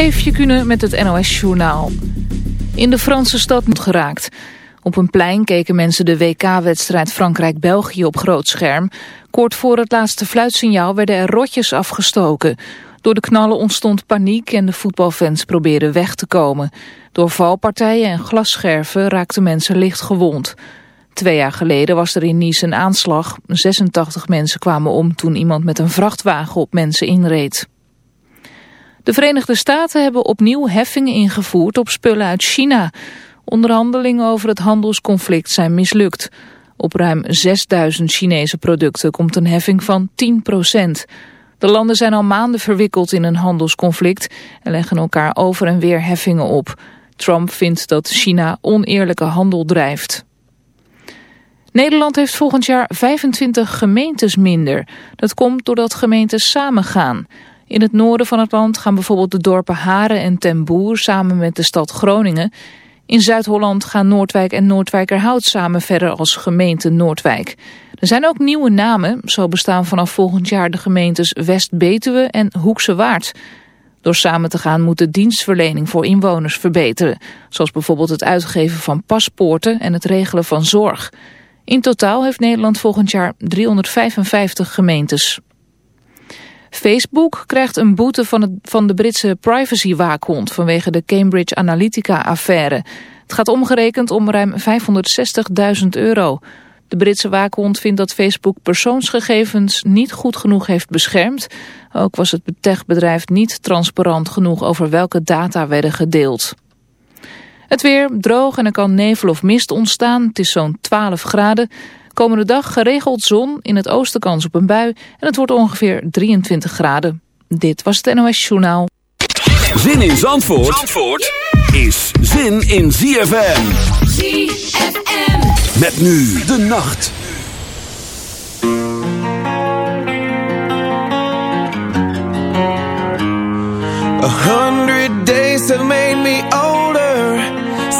Eefje Kunnen met het NOS-journaal. In de Franse stad moet geraakt. Op een plein keken mensen de WK-wedstrijd Frankrijk-België op groot scherm. Kort voor het laatste fluitsignaal werden er rotjes afgestoken. Door de knallen ontstond paniek en de voetbalfans probeerden weg te komen. Door valpartijen en glasscherven raakten mensen licht gewond. Twee jaar geleden was er in Nice een aanslag. 86 mensen kwamen om toen iemand met een vrachtwagen op mensen inreed. De Verenigde Staten hebben opnieuw heffingen ingevoerd op spullen uit China. Onderhandelingen over het handelsconflict zijn mislukt. Op ruim 6000 Chinese producten komt een heffing van 10 procent. De landen zijn al maanden verwikkeld in een handelsconflict en leggen elkaar over en weer heffingen op. Trump vindt dat China oneerlijke handel drijft. Nederland heeft volgend jaar 25 gemeentes minder. Dat komt doordat gemeentes samengaan. In het noorden van het land gaan bijvoorbeeld de dorpen Haren en Ten Boer samen met de stad Groningen. In Zuid-Holland gaan Noordwijk en Noordwijkerhout samen verder als gemeente Noordwijk. Er zijn ook nieuwe namen, zo bestaan vanaf volgend jaar de gemeentes West-Betuwe en Hoekse Waard. Door samen te gaan moet de dienstverlening voor inwoners verbeteren. Zoals bijvoorbeeld het uitgeven van paspoorten en het regelen van zorg. In totaal heeft Nederland volgend jaar 355 gemeentes. Facebook krijgt een boete van, het, van de Britse privacywaakhond vanwege de Cambridge Analytica-affaire. Het gaat omgerekend om ruim 560.000 euro. De Britse waakhond vindt dat Facebook persoonsgegevens niet goed genoeg heeft beschermd. Ook was het techbedrijf niet transparant genoeg over welke data werden gedeeld. Het weer droog en er kan nevel of mist ontstaan. Het is zo'n 12 graden. Komende dag geregeld zon, in het oosten kans op een bui en het wordt ongeveer 23 graden. Dit was het NOS Journaal. Zin in Zandvoort, Zandvoort is zin in ZFM. ZFM. Met nu de nacht. A hundred days have made me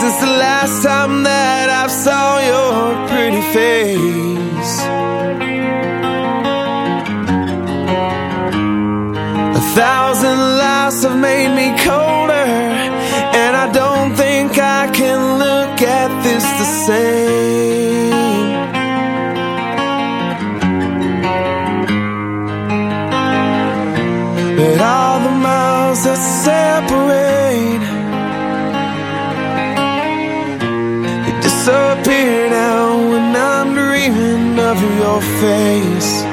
Since the last time that I saw your pretty face. A thousand lies have made me colder And I don't think I can look at this the same. But all the miles that separate of your face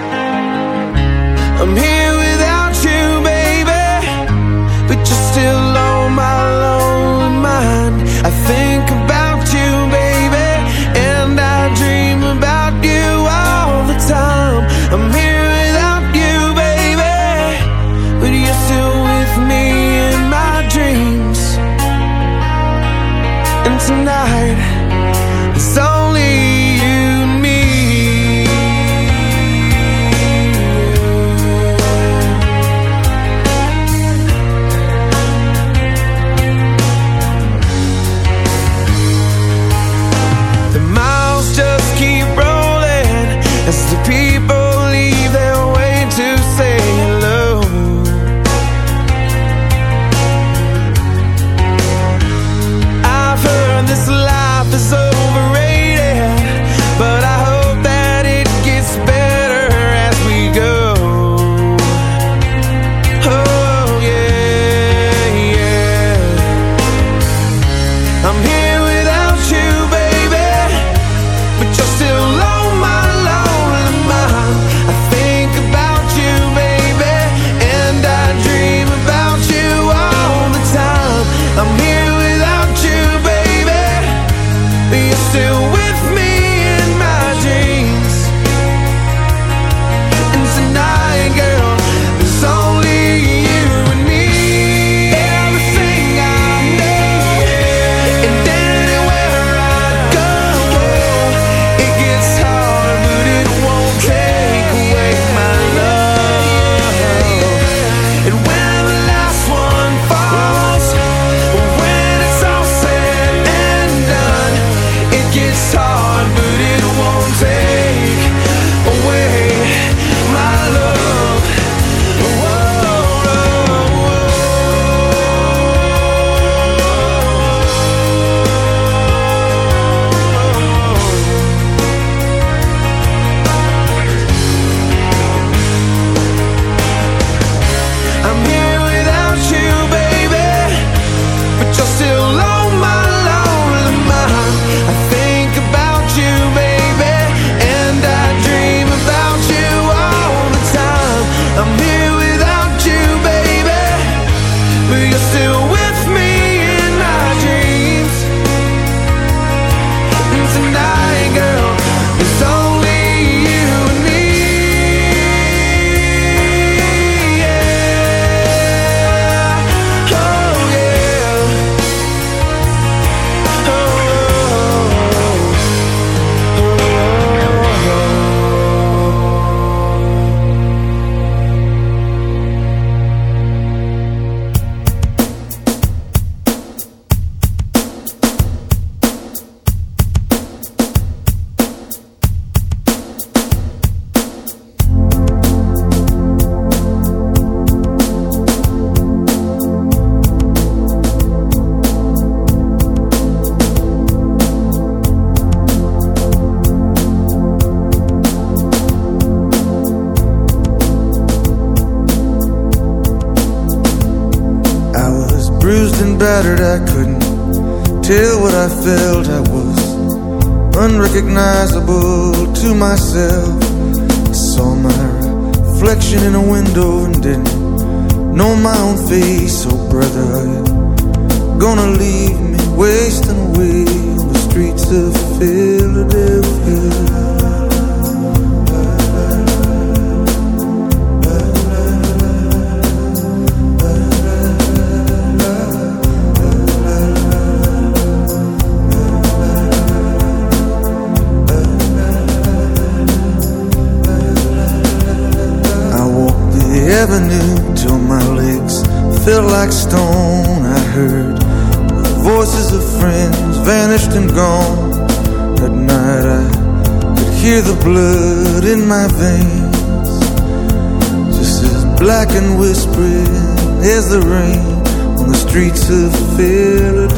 the streets of Philadelphia.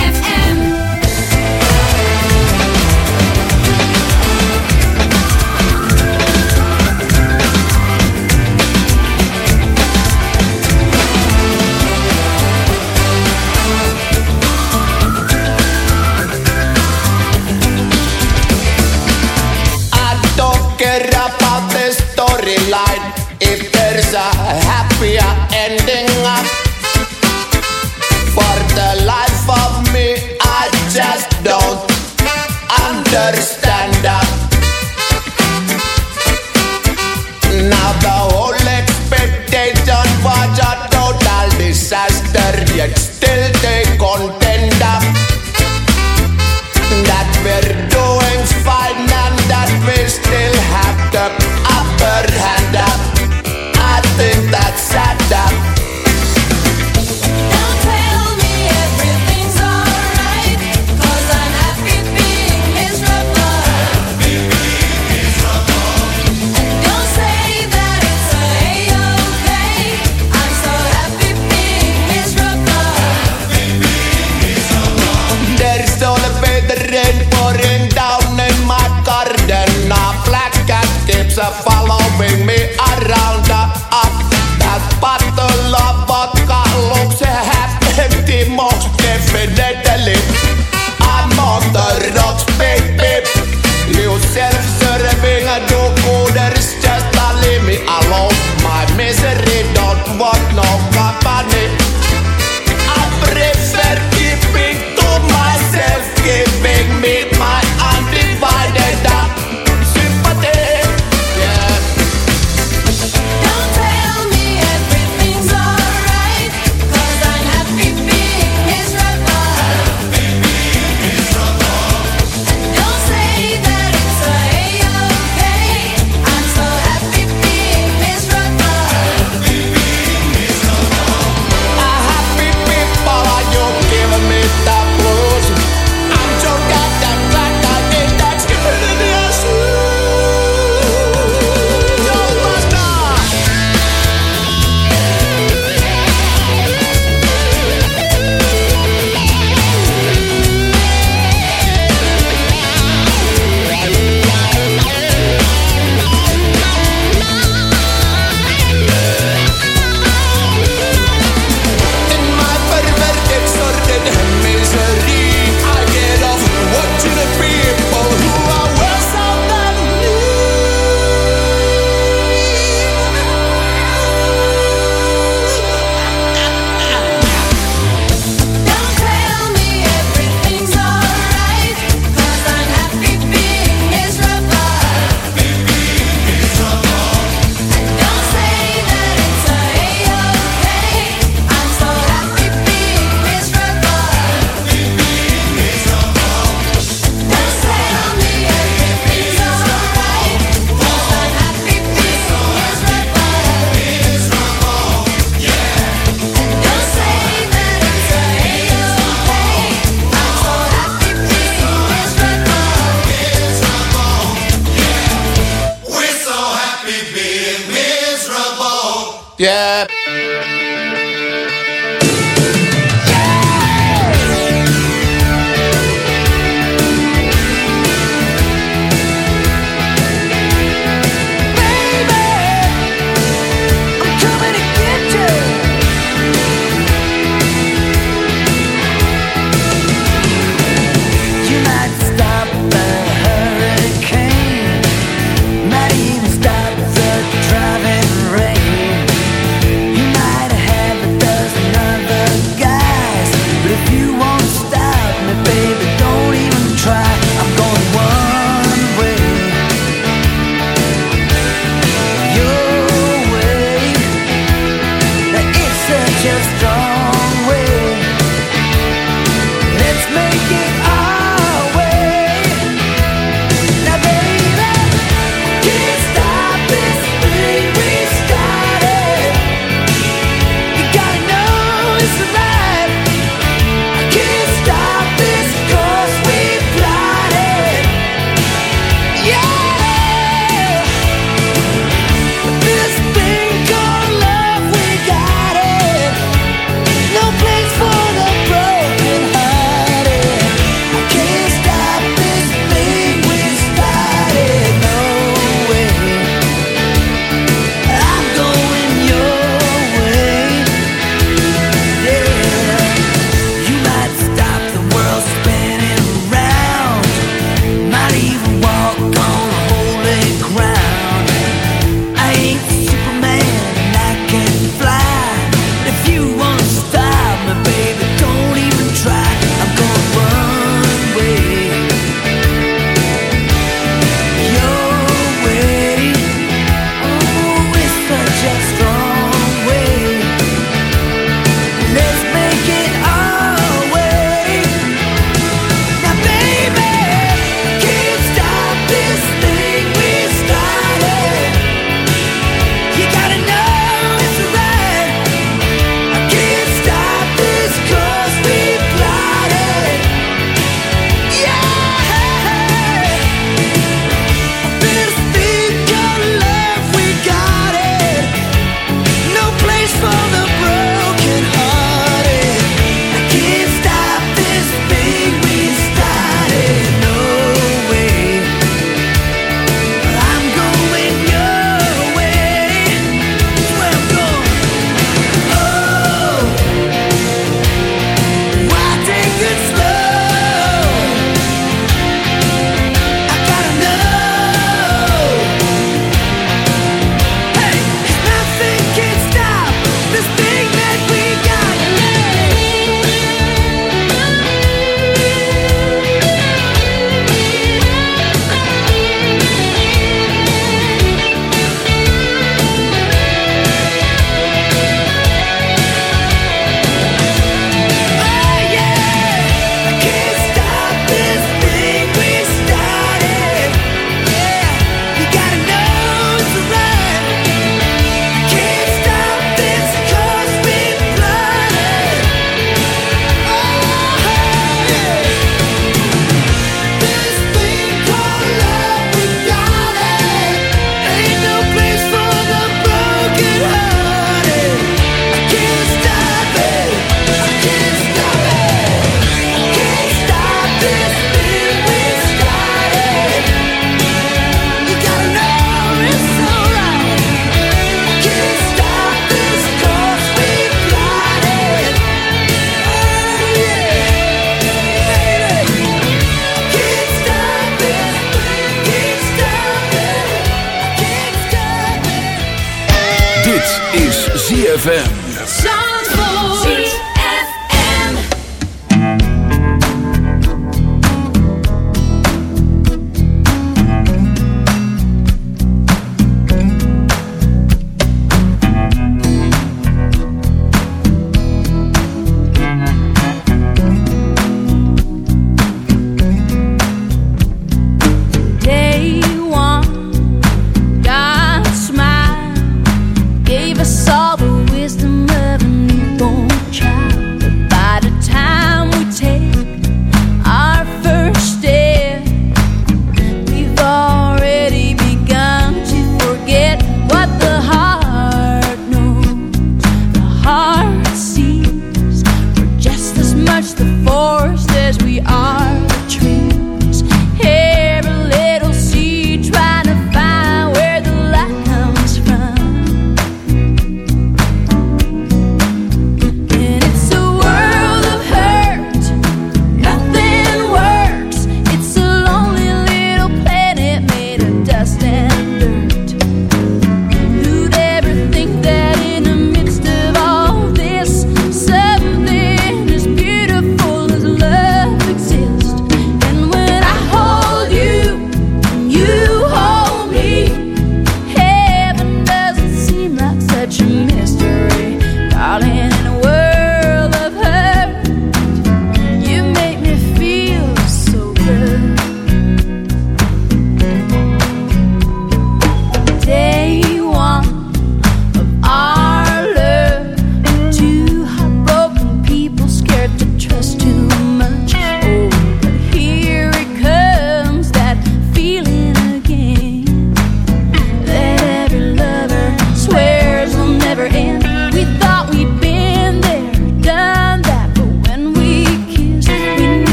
Gave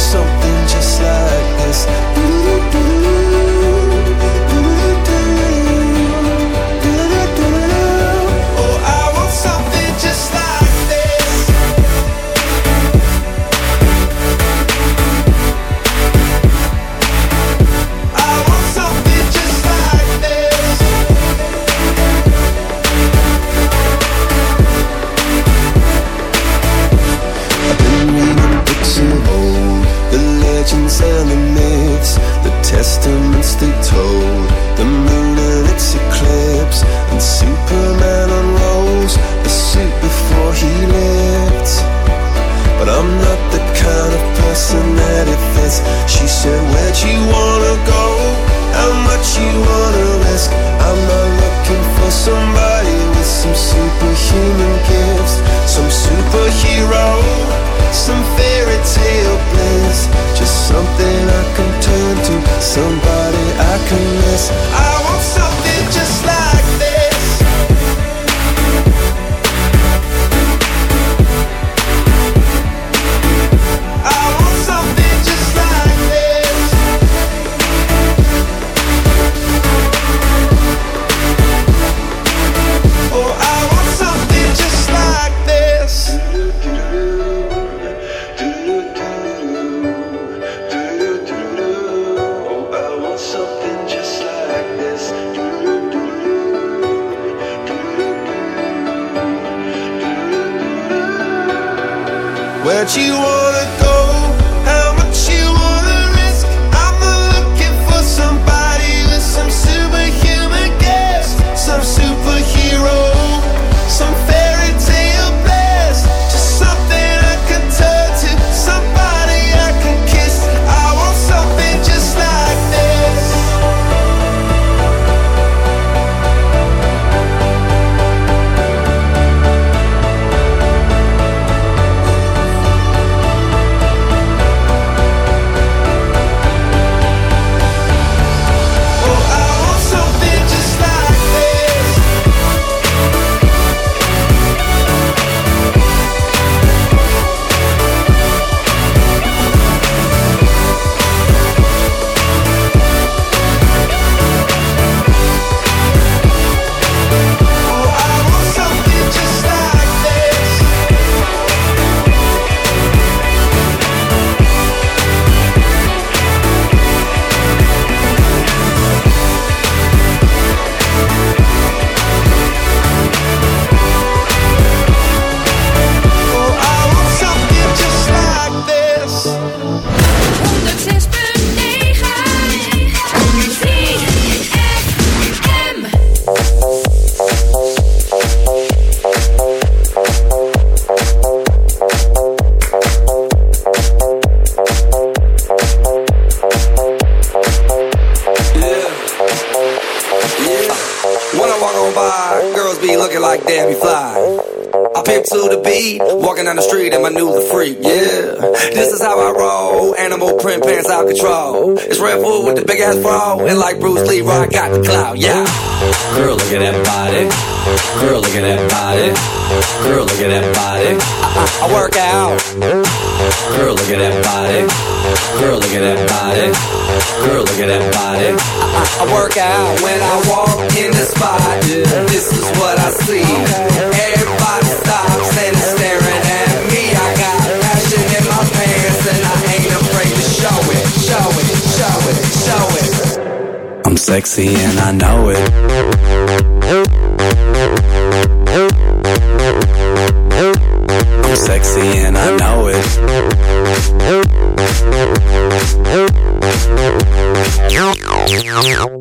so this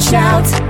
shout